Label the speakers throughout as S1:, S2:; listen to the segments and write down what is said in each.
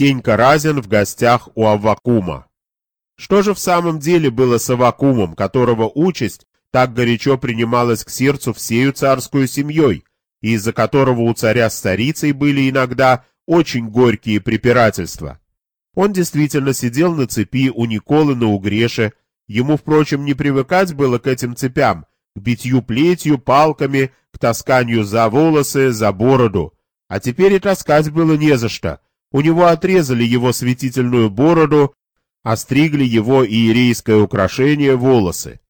S1: Стенька Разин в гостях у Аввакума. Что же в самом деле было с Аввакумом, которого участь так горячо принималась к сердцу всею царскую семьей, и из-за которого у царя с царицей были иногда очень горькие препирательства? Он действительно сидел на цепи у Николы на Угреше, ему, впрочем, не привыкать было к этим цепям, к битью плетью, палками, к тасканию за волосы, за бороду. А теперь и таскать было не за что. У него отрезали его светительную бороду, остригли его иерейское украшение волосы.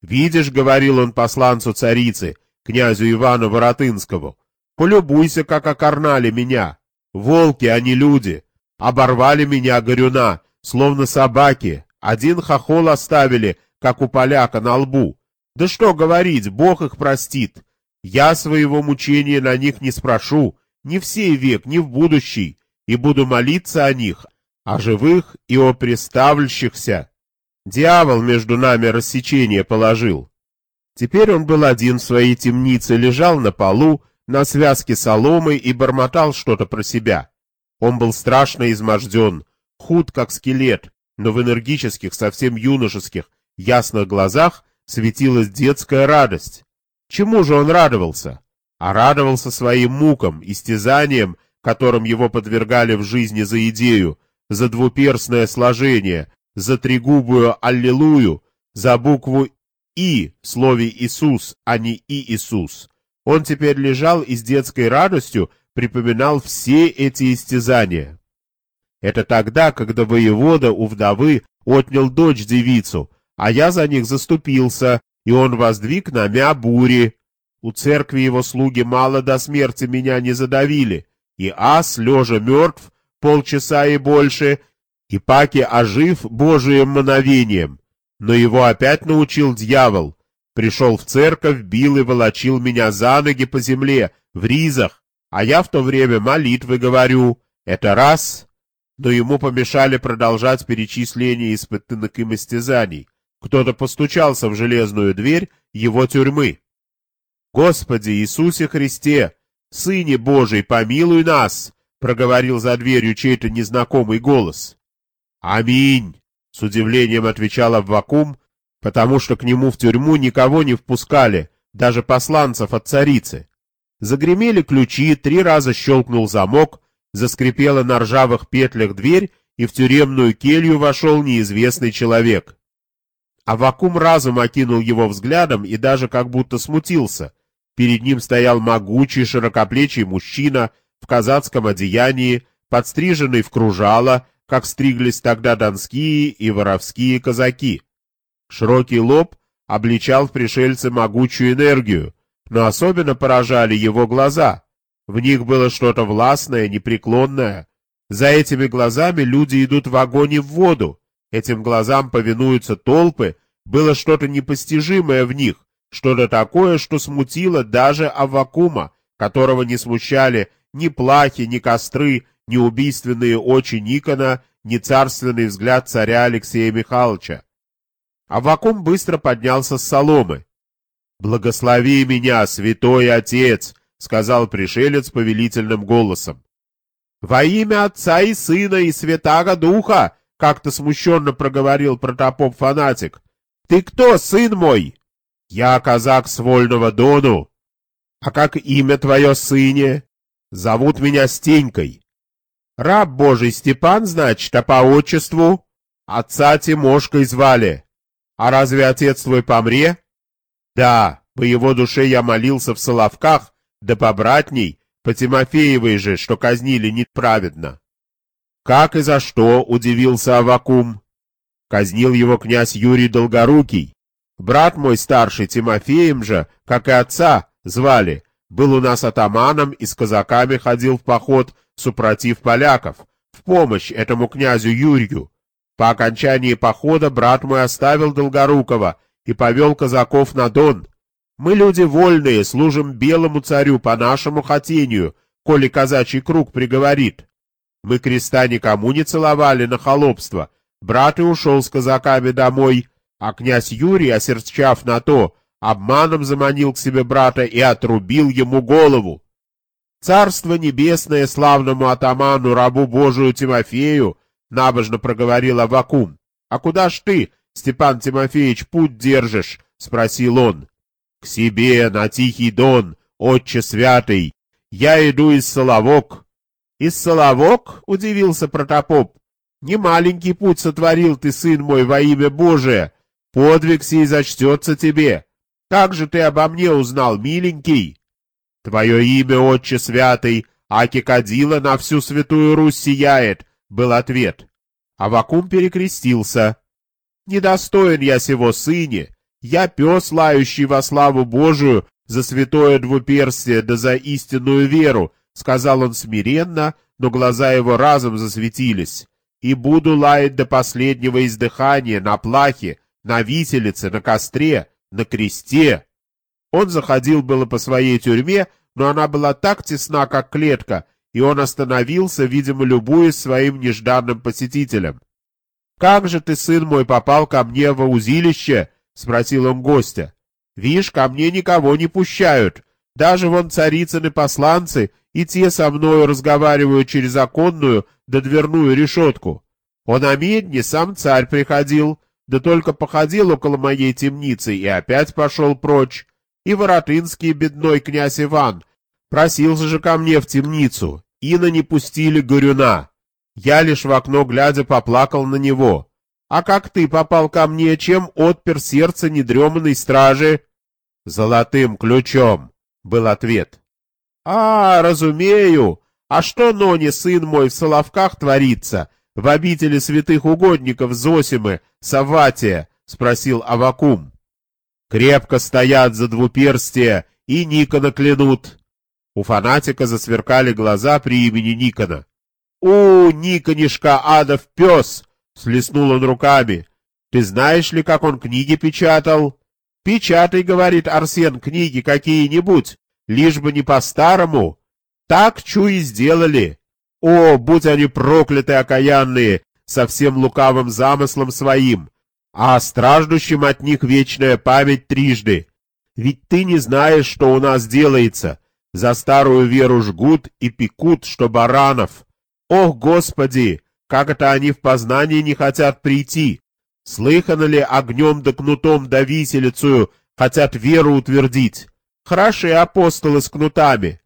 S1: «Видишь, — говорил он посланцу царицы, князю Ивану Воротынскому, — полюбуйся, как окорнали меня. Волки, а не люди. Оборвали меня горюна, словно собаки. Один хохол оставили, как у поляка на лбу. Да что говорить, Бог их простит. Я своего мучения на них не спрошу, ни в сей век, ни в будущий, и буду молиться о них, о живых и о приставлящихся. Дьявол между нами рассечение положил. Теперь он был один в своей темнице, лежал на полу, на связке соломы и бормотал что-то про себя. Он был страшно изможден, худ как скелет, но в энергических, совсем юношеских, ясных глазах светилась детская радость. Чему же он радовался? А радовался своим мукам, истязаниям, которым его подвергали в жизни за идею, за двуперстное сложение, за тригубую «Аллилуйю», за букву «И» в слове «Иисус», а не «И Иисус». Он теперь лежал и с детской радостью припоминал все эти истязания. Это тогда, когда воевода у вдовы отнял дочь-девицу, а я за них заступился, и он воздвиг на мя бури. У церкви его слуги мало до смерти меня не задавили, и ас, лежа мертв, полчаса и больше, и паки ожив Божиим мановением. Но его опять научил дьявол. Пришел в церковь, бил и волочил меня за ноги по земле, в ризах, а я в то время молитвы говорю. Это раз. Но ему помешали продолжать перечисление испытанных им истязаний. Кто-то постучался в железную дверь его тюрьмы. «Господи Иисусе Христе, Сыне Божий, помилуй нас!» — проговорил за дверью чей-то незнакомый голос. «Аминь!» — с удивлением отвечал Аввакум, потому что к нему в тюрьму никого не впускали, даже посланцев от царицы. Загремели ключи, три раза щелкнул замок, заскрипела на ржавых петлях дверь, и в тюремную келью вошел неизвестный человек. Авакум разум окинул его взглядом и даже как будто смутился. Перед ним стоял могучий широкоплечий мужчина в казацком одеянии, подстриженный в кружало, как стриглись тогда донские и воровские казаки. Широкий лоб обличал в пришельце могучую энергию, но особенно поражали его глаза. В них было что-то властное, непреклонное. За этими глазами люди идут в огонь и в воду. Этим глазам повинуются толпы, было что-то непостижимое в них, что-то такое, что смутило даже Аввакума, которого не смущали ни плахи, ни костры, ни убийственные очи Никона, ни царственный взгляд царя Алексея Михайловича. Аввакум быстро поднялся с соломы. «Благослови меня, святой отец!» — сказал пришелец повелительным голосом. «Во имя Отца и Сына и Святаго Духа!» — как-то смущенно проговорил протопоп-фанатик. «Ты кто, сын мой?» «Я казак с Вольного Дону». «А как имя твое, сыне?» «Зовут меня Стенькой». «Раб Божий Степан, значит, а по отчеству?» «Отца Тимошкой звали». «А разве отец твой помре?» «Да, по его душе я молился в Соловках, да побратней, по Тимофеевой же, что казнили неправедно. Как и за что, удивился Авакум. Казнил его князь Юрий Долгорукий. Брат мой старший Тимофеем же, как и отца, звали, был у нас атаманом и с казаками ходил в поход, супротив поляков, в помощь этому князю Юрию. По окончании похода брат мой оставил Долгорукова и повел казаков на Дон, мы люди вольные, служим белому царю по нашему хотению, коли казачий круг приговорит. Мы креста никому не целовали на холопство. Брат и ушел с казаками домой, а князь Юрий, осерчав на то, обманом заманил к себе брата и отрубил ему голову. Царство небесное славному атаману, рабу Божию Тимофею, набожно проговорил Авакум. А куда ж ты, Степан Тимофеевич, путь держишь? спросил он. К себе, на Тихий Дон, отче святый. Я иду из Соловок. Из Соловок? удивился протопоп. Не маленький путь сотворил ты, сын мой, во имя Божие. Подвиг сей зачтется тебе. Как же ты обо мне узнал, миленький? Твое имя, отче святый, аки кадила на всю святую Русь сияет, был ответ. Авакум перекрестился. Недостоин я сего сыне, я пес, лающий во славу Божию за святое двуперстие да за истинную веру, сказал он смиренно, но глаза его разом засветились. И буду лаять до последнего издыхания на плахе, на виселице, на костре, на кресте. Он заходил было по своей тюрьме, но она была так тесна, как клетка, и он остановился, видимо, любуясь своим нежданным посетителем. — Как же ты, сын мой, попал ко мне в узилище? — спросил он гостя. — Вишь, ко мне никого не пущают. Даже вон царицыны посланцы, и те со мною разговаривают через оконную да дверную решетку. Он о медне сам царь приходил, да только походил около моей темницы и опять пошел прочь и Воротынский бедной князь Иван просился же ко мне в темницу, и на не пустили горюна. Я лишь в окно глядя поплакал на него. А как ты попал ко мне, чем отпер сердце недреманной стражи? Золотым ключом, был ответ. А, разумею. А что, Нони, сын мой, в Соловках творится, в обители святых угодников Зосимы, Саватия? спросил Авакум. Крепко стоят за двуперстие и Никона клянут. У фанатика засверкали глаза при имени Никона. «У, Никонишка, адов пес!» — слеснул он руками. «Ты знаешь ли, как он книги печатал?» «Печатай, — говорит Арсен, — книги какие-нибудь, лишь бы не по-старому. Так чуи сделали. О, будь они прокляты окаянные, со всем лукавым замыслом своим а страждущим от них вечная память трижды. Ведь ты не знаешь, что у нас делается. За старую веру жгут и пекут, что баранов. Ох, Господи, как это они в познание не хотят прийти? Слыхано ли огнем да кнутом да виселицую хотят веру утвердить? Хороши апостолы с кнутами.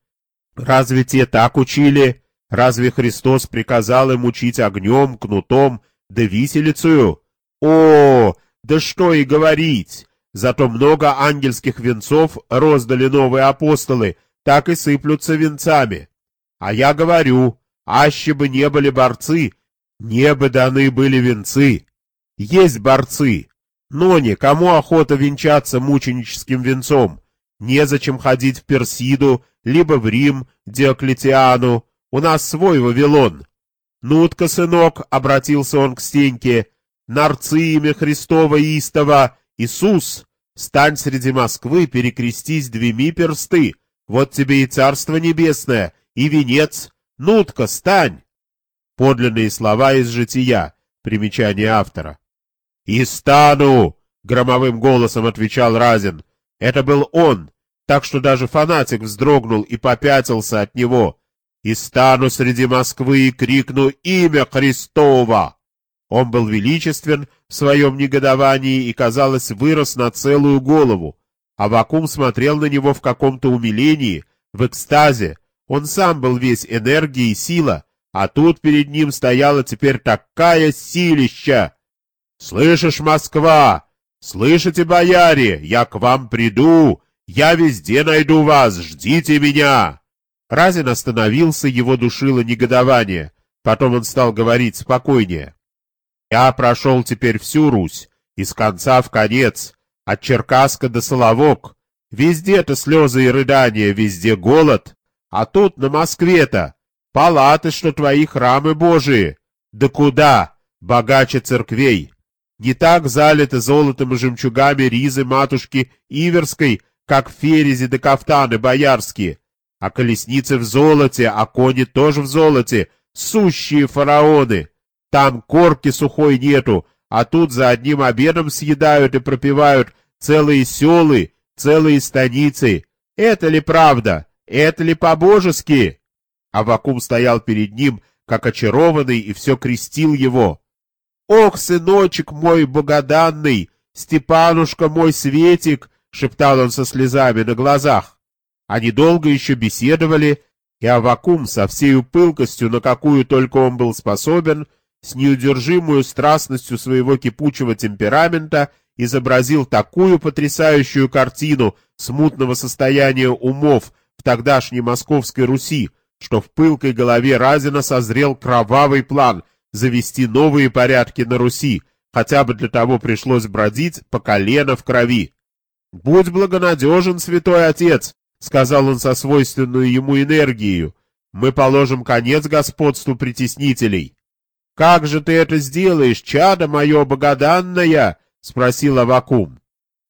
S1: Разве те так учили? Разве Христос приказал им учить огнем, кнутом да виселицую? О, да что и говорить! Зато много ангельских венцов роздали новые апостолы, так и сыплются венцами. А я говорю, аще бы не были борцы, не бы даны были венцы. Есть борцы, но не кому охота венчаться мученическим венцом? Незачем ходить в Персиду, либо в Рим, Диоклетиану. У нас свой Вавилон. Ну-тка, сынок, — обратился он к Стеньке, нарцы имя Христова истова, Иисус, стань среди Москвы, перекрестись двеми персты, вот тебе и Царство Небесное, и венец, нутка, стань. Подлинные слова из жития, примечание автора. «И стану!» — громовым голосом отвечал Разин. Это был он, так что даже фанатик вздрогнул и попятился от него. «И стану среди Москвы и крикну имя Христова!» Он был величествен в своем негодовании и, казалось, вырос на целую голову. Авакум смотрел на него в каком-то умилении, в экстазе. Он сам был весь энергия и сила, а тут перед ним стояла теперь такая силища. «Слышишь, Москва? Слышите, бояре? Я к вам приду! Я везде найду вас! Ждите меня!» Разин остановился, его душило негодование. Потом он стал говорить спокойнее. Я прошел теперь всю Русь, из конца в конец, от Черкаска до Соловок. Везде-то слезы и рыдания, везде голод. А тут на Москве-то палаты, что твои храмы божии. Да куда? Богаче церквей. Не так залиты золотом и жемчугами ризы матушки Иверской, как ферези да кафтаны боярские. А колесницы в золоте, а кони тоже в золоте, сущие фараоны. Там корки сухой нету, а тут за одним обедом съедают и пропивают целые селы, целые станицы. Это ли правда? Это ли по-божески?» Авакум стоял перед ним, как очарованный, и все крестил его. «Ох, сыночек мой богоданный, Степанушка мой Светик!» — шептал он со слезами на глазах. Они долго еще беседовали, и Авакум со всей пылкостью, на какую только он был способен, с неудержимую страстностью своего кипучего темперамента изобразил такую потрясающую картину смутного состояния умов в тогдашней Московской Руси, что в пылкой голове Разина созрел кровавый план завести новые порядки на Руси, хотя бы для того пришлось бродить по колено в крови. «Будь благонадежен, святой отец!» — сказал он со свойственную ему энергией. «Мы положим конец господству притеснителей». «Как же ты это сделаешь, чадо мое богоданное?» — спросил Авакум.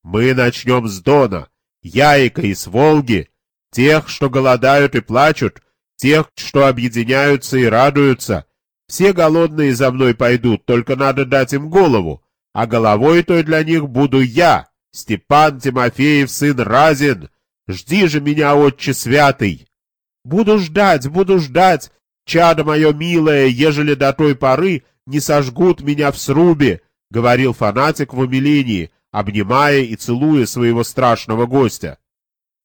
S1: «Мы начнем с Дона, Яйка и с Волги, тех, что голодают и плачут, тех, что объединяются и радуются. Все голодные за мной пойдут, только надо дать им голову, а головой той для них буду я, Степан Тимофеев, сын Разин. Жди же меня, отче святый. Буду ждать, буду ждать, чадо мое милое, ежели до той поры не сожгут меня в срубе, — говорил фанатик в умилении, обнимая и целуя своего страшного гостя.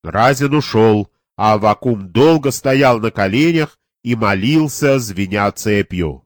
S1: Разин ушел, а Авакум долго стоял на коленях и молился, звеня цепью.